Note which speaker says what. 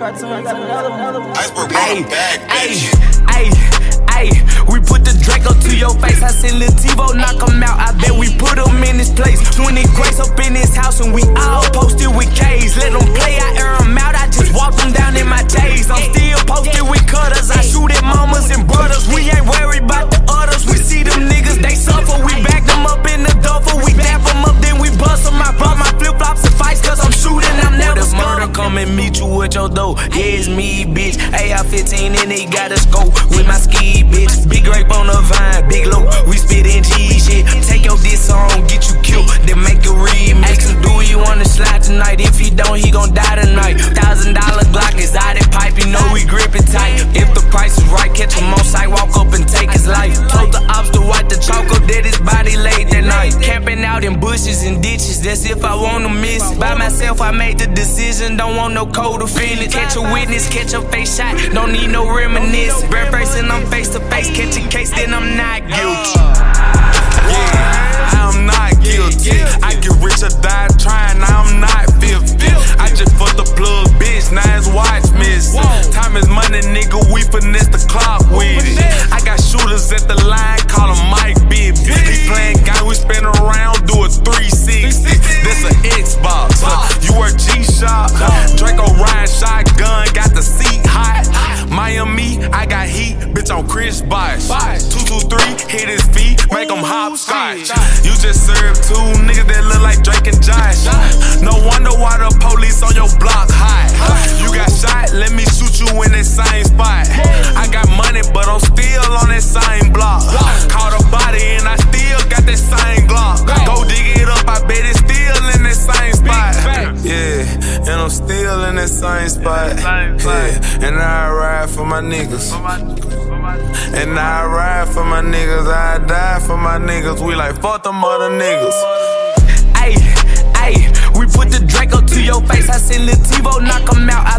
Speaker 1: Cartoon got another one.
Speaker 2: Iceberg
Speaker 3: Hey,
Speaker 2: back,
Speaker 3: hey,
Speaker 2: bitch.
Speaker 3: hey, hey. We put the Draco to your face. I send Lil Tivo, knock him out. I bet we put him in his place. 20 grace up in his house, and we all posted
Speaker 4: come and meet you with your dough, yeah, it's me, bitch. AR 15 and they got a scope with my ski, bitch. Big grape on the vine, big low. We spit in G shit. Take your diss song, get you killed, then make a remix. And do you wanna slide tonight? If he don't, he gon' die tonight. Thousand dollar Glock is out of pipe, you know we grip it tight. If the price is right, catch him on sight, walk up and take his life. Told the ops to wipe the chalk up, dead his body late that night. Camping out in bushes and ditches, that's if I myself, I made the decision, don't want no cold feelings. Catch a witness, catch a face shot, don't need no reminisce. Breath facing, I'm face to face, catch a case, then I'm not guilty.
Speaker 5: Him hopscotch. You just served two niggas that look like Drake and Josh. And I'm still in that same spot. Yeah, and I ride for my niggas. And I ride for my niggas, I die for my niggas. We like fuck them other niggas.
Speaker 3: Ayy, ayy, we put the Draco to your face. I send Lil Tivo, knock him out. I